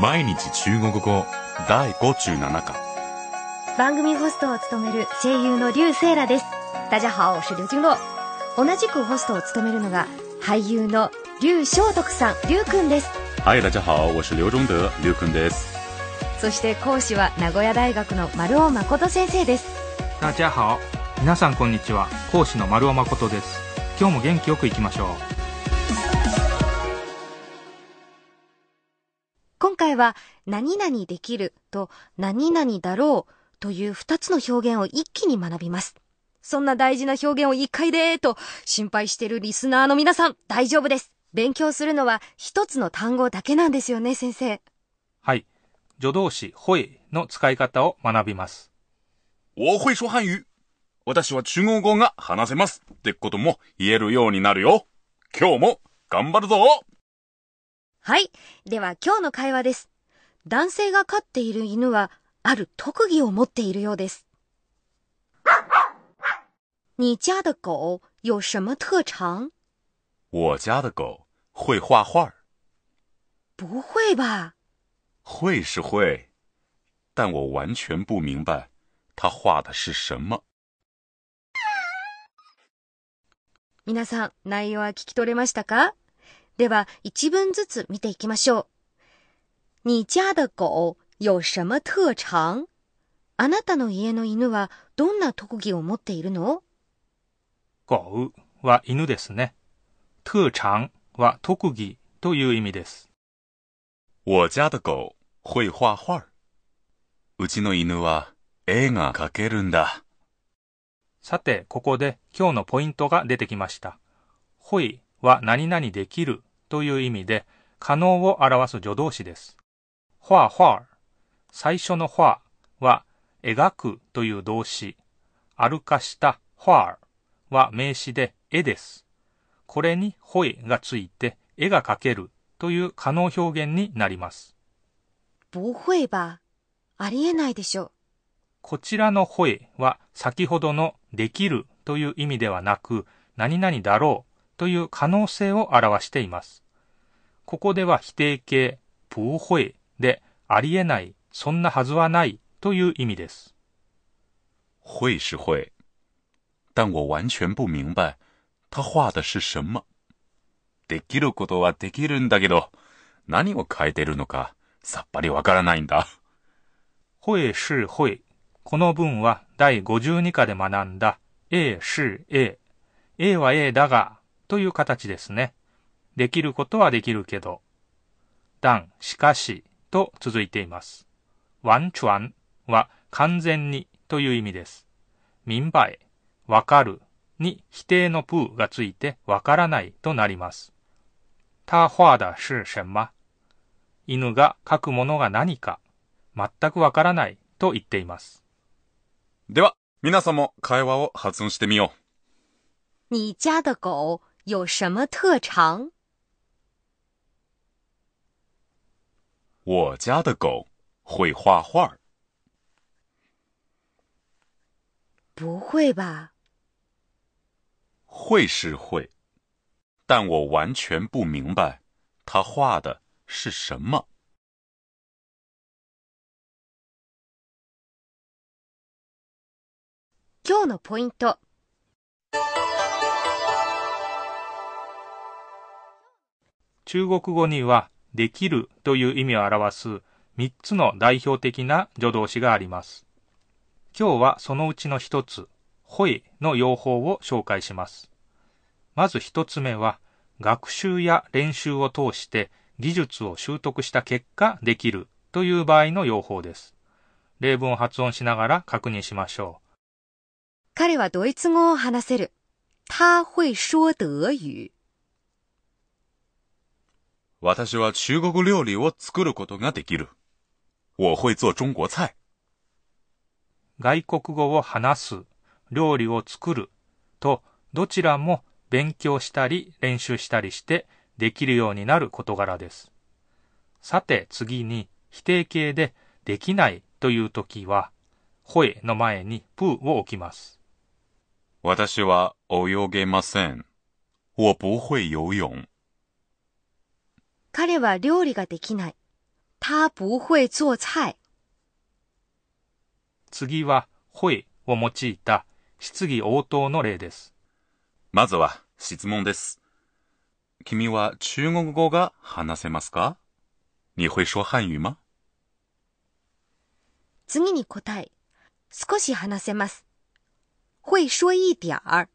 毎日中国語第57課。番組ホストを務める声優の劉セイラです。大家好我是劉金洛同じくホストを務めるのが俳優の劉翔徳さん劉くんです。はい大家好我是劉忠德劉くんです。そして講師は名古屋大学の丸尾誠先生です。大家好皆さんこんにちは講師の丸尾誠です。今日も元気よくいきましょう回は何々できると何々だろうという二つの表現を一気に学びます。そんな大事な表現を一回でと心配しているリスナーの皆さん大丈夫です。勉強するのは一つの単語だけなんですよね、先生。はい助動詞ほいの使い方を学びます我会说漢語私は中国語が話せますってことも言えるようになるよ今日も頑張るぞはい。では今日の会話です。男性が飼っている犬はある特技を持っているようです。你家的狗有什么特长？我家的狗会画画不会吧？会是会但我完全不明白它画的是什么皆さん、内容は聞き取れましたか？では、一文ずつ見ていきましょう。你家的狗有什么特長あなたの家の犬はどんな特技を持っているの？ゴウは犬ですね。特長は特技という意味です。我家的狗会画画。うちの犬は絵が描けるんだ。さてここで今日のポイントが出てきました。ほいは何々できるという意味で可能を表す助動詞です。画画最初の画は描くという動詞。歩かした画は名詞で絵です。これにほいがついて絵が描けるという可能表現になります。不会吧ありえないでしょ。こちらのほいは先ほどのできるという意味ではなく何々だろうという可能性を表しています。ここでは否定形不会でありえない、そんなはずはないという意味です。会是会但我完全不明白他画的是什么？できることはできるんだけど何を描いてるのかさっぱりわからないんだ会是会。この文は第52課で学んだ A 是 A。A は A だがという形ですね。できることはできるけど。但、しかしと続いています。完全は完全にという意味です。明白、わかるに否定のプーがついてわからないとなります。他画的是什么犬が描くものが何か全くわからないと言っています。では皆さんも会話を発音してみよ你家的狗有什么特長う我家的狗会画画不会吧会是会但我完全不明白他画的是什么今日のポイント。 中国語にはできるという意味を表す3つの代表的な助動詞があります。今日はそのうちの一つ、ほいの用法を紹介します。まず一つ目は、学習や練習を通して技術を習得した結果できるという場合の用法です。例文を発音しながら確認しましょう。彼はドイツ語を話せる。他会说德語。私は中国料理を作ることができる。我会做中国菜。外国語を話す、料理を作るとどちらも勉強したり練習したりしてできるようになる事柄です。さて次に否定形でできないという時は、ほえの前にプーを置きます。私は泳げません。我不会游泳。彼は料理ができない。他不会做菜。次は、会を用いた質疑応答の例です。まずは質問です。君は中国語が話せますか？你会说汉语吗次に答え。少し話せます。会说一点儿。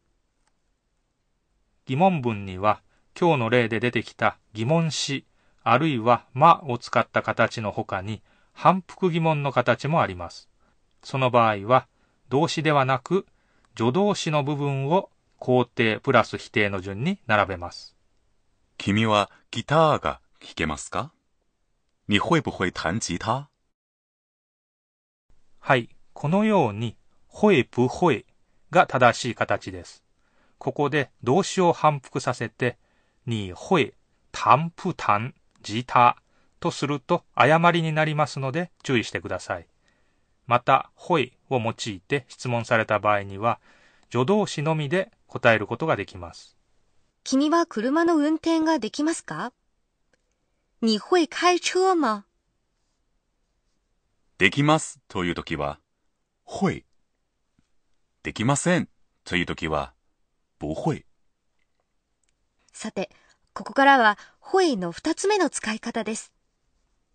疑問文には、今日の例で出てきた疑問詞、あるいはまを使った形の他に、反復疑問の形もあります。その場合は、動詞ではなく、助動詞の部分を肯定プラス否定の順に並べます。君はギターが弾けますか？你会不会弹吉他？はい。このように、ほえぷほえが正しい形です。ここで動詞を反復させて、にほえ、たんぷたん、じたとすると誤りになりますので注意してください。また、ほえを用いて質問された場合には、助動詞のみで答えることができます。君は車の運転ができますか？你会開車吗？できますというときは、会。できませんというときは、不会。さて、ここからは、会の二つ目の使い方です。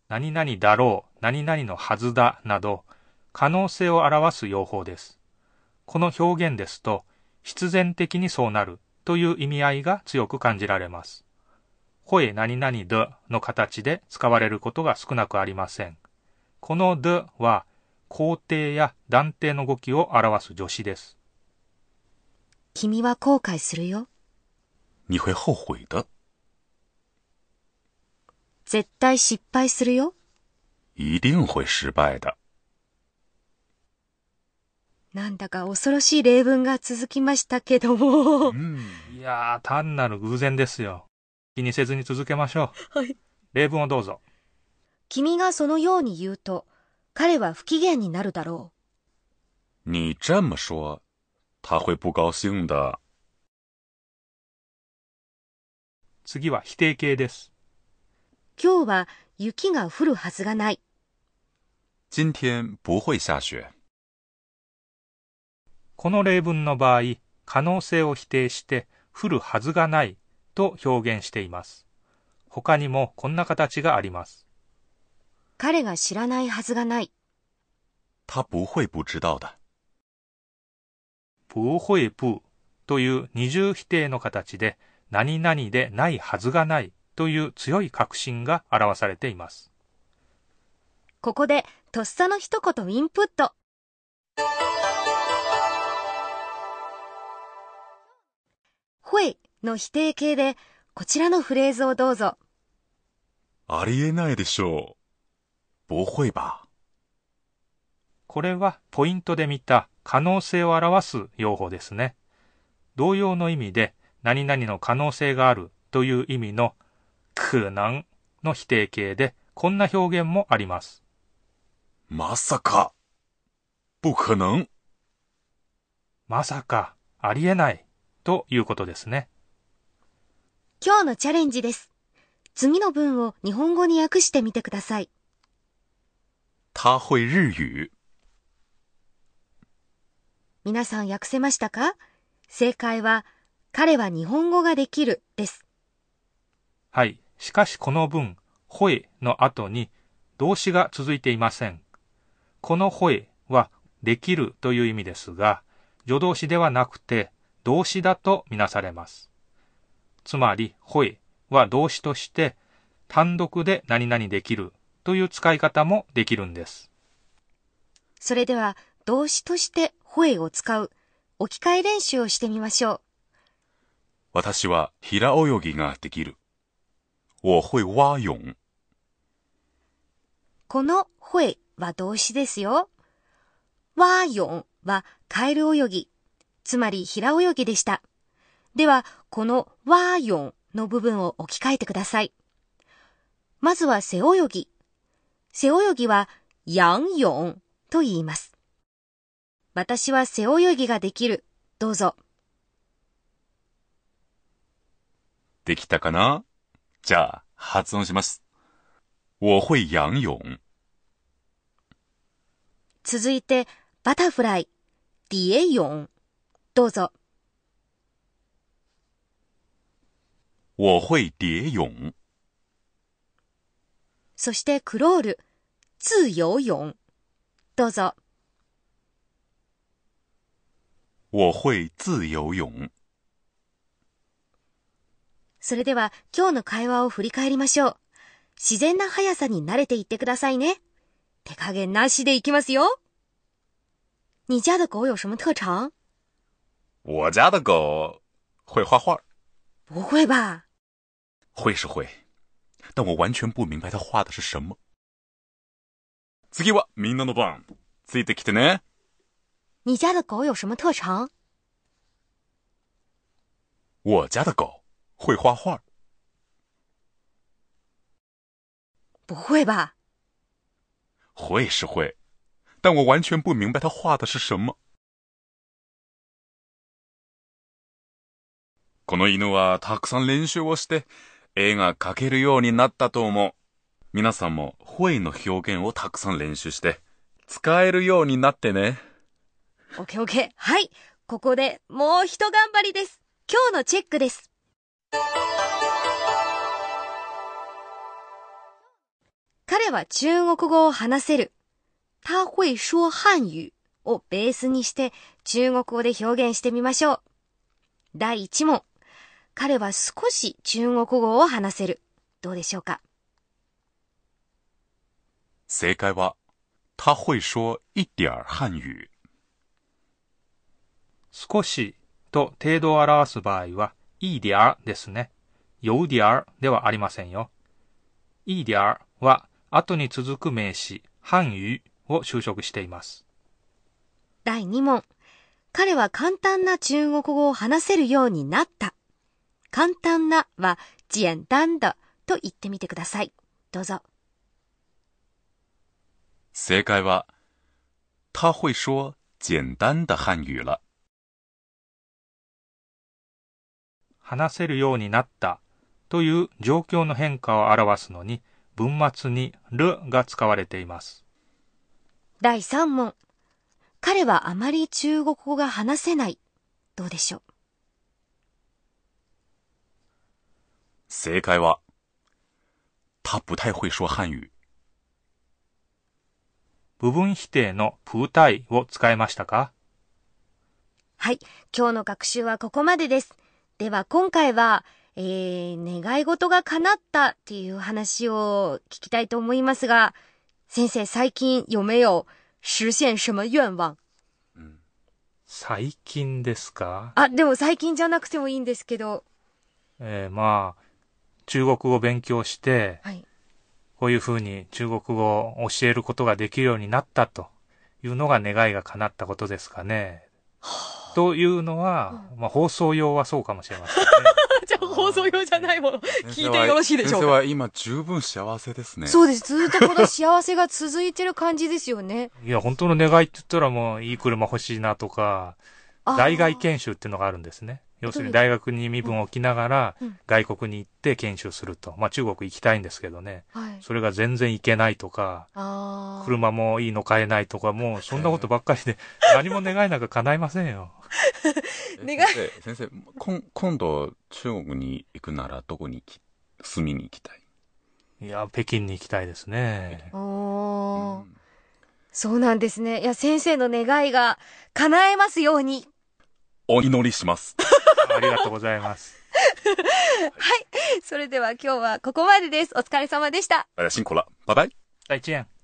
何々だろう、何々のはずだなど、可能性を表す用法です。この表現ですと、必然的にそうなるという意味合いが強く感じられます。声何々での形で使われることが少なくありません。このでは、肯定や断定の動きを表す助詞です。君は後悔するよ。你会后悔的。絶対失敗するよ。一定会失敗的。なんだか恐ろしい例文が続きましたけども。いやー、単なる偶然ですよ。気にせずに続けましょう。はい。例文をどうぞ。君がそのように言うと、彼は不機嫌になるだろ你这么说，他会不高兴的。次は否定形です。う。今日は雪が降るはずがない。今天不会下雪。この例文の場合、可能性を否定して降るはずがないと表現しています。他にもこんな形があります。彼が知らないはずがない。他不会不知道的。プーホイプーという二重否定の形で何々でないはずがないという強い確信が表されています。ここで、とっさの一言インプット。会の否定形で、こちらのフレーズをどうぞ。ありえないでしょう。不会吧。これはポイントで見た可能性を表す用法ですね。同様の意味で何々の可能性があるという意味の可能の否定形でこんな表現もあります。まさか。不可能。まさか、ありえないということですね。今日のチャレンジです。次の文を日本語に訳してみてください。他会日语。皆さん訳せましたか？正解は、彼は日本語ができるです。はい。しかしこの文、ほえの後に動詞が続いていません。このほえはできるという意味ですが、助動詞ではなくて動詞だとみなされます。つまり、ほえは動詞として単独で何々できるという使い方もできるんです。それでは、動詞として声を使う置き換え練習をしてみましょう。私は平泳ぎができる。我会蛙泳。この声は動詞ですよ。わーよんはカエル泳ぎ、つまり平泳ぎでした。では、このわーよんの部分を置き換えてください。まずは背泳ぎ。背泳ぎはヤンヨンと言います。私は背泳ぎができる。どうぞ。できたかな？じゃあ、発音します。我会仰泳。続いて、バタフライ、蝶泳。どうぞ。我会蝶泳。そしてクロール、自由泳。どうぞ。我会自由泳。それでは今日の会話を振り返りましょう。自然な速さに慣れていってくださいね。手加減なしでいきますよ。你家的狗有什么特长我家的狗会画画，不会吧会是会，但我完全不明白它画的是什么。次はみんなの番。ついてきてね。你家的狗有什么特长我家的狗会画画，不会吧？会是会，但我完全不明白它画的是什么。この犬はたくさん練習をして絵が描けるようになったと思う。皆さんも声の表現をたくさん練習して使えるようになってね。オッケーオッケー。はい。ここでもう一頑張りです。今日のチェックです。彼は中国語を話せる。他会说汉语をベースにして中国語で表現してみましょう。第一問。彼は少し中国語を話せる。どうでしょうか？正解は、他会说一点汉语。少しと程度を表す場合は、いいであですね。有点儿ではありませんよ。いいであは後に続く名詞、汉語を修飾しています。第2問。彼は簡単な中国語を話せるようになった。簡単なは簡単だと言ってみてください。どうぞ。正解は、他会说简单的汉语了。話せるようになったという状況の変化を表すのに文末にるが使われています。第3問。彼はあまり中国語が話せない。どうでしょう？正解は、他不太会说汉语。部分否定のプータイを使いましたか？はい。今日の学習はここまでです。では今回は、えー、願い事が叶ったっていう話を聞きたいと思いますが、先生最近有没有实现什么愿望？最近ですか？あ、でも最近じゃなくてもいいんですけど。えーまあ、中国語を勉強して、はい。こういうふうに中国語を教えることができるようになったというのが願いが叶ったことですかね。というのは、まあ放送用はそうかもしれませんね。じゃあ放送用じゃないもの。聞いてよろしいでしょうか？先生は今十分幸せですね。そうです。ずっとこの幸せが続いてる感じですよね。いや、本当の願いって言ったらもういい車欲しいなとか、あー大外研修っていうのがあるんですね。要するに大学に身分を置きながらうん外国に行って研修すると。まあ中国行きたいんですけどね。はい。それが全然行けないとか、車もいいの買えないとか、もうそんなことばっかりで 何も願いなんか叶いませんよ。え願い先生、先生、こん今度中国に行くならどこにき住みに行きたい、いや、北京に行きたいですね。おーうんそうなんですね。いや、先生の願いが叶えますように。お祈りします。ありがとうございます。それでは今日はここまでです。お疲れ様でした。大家辛苦了，拜拜。再见。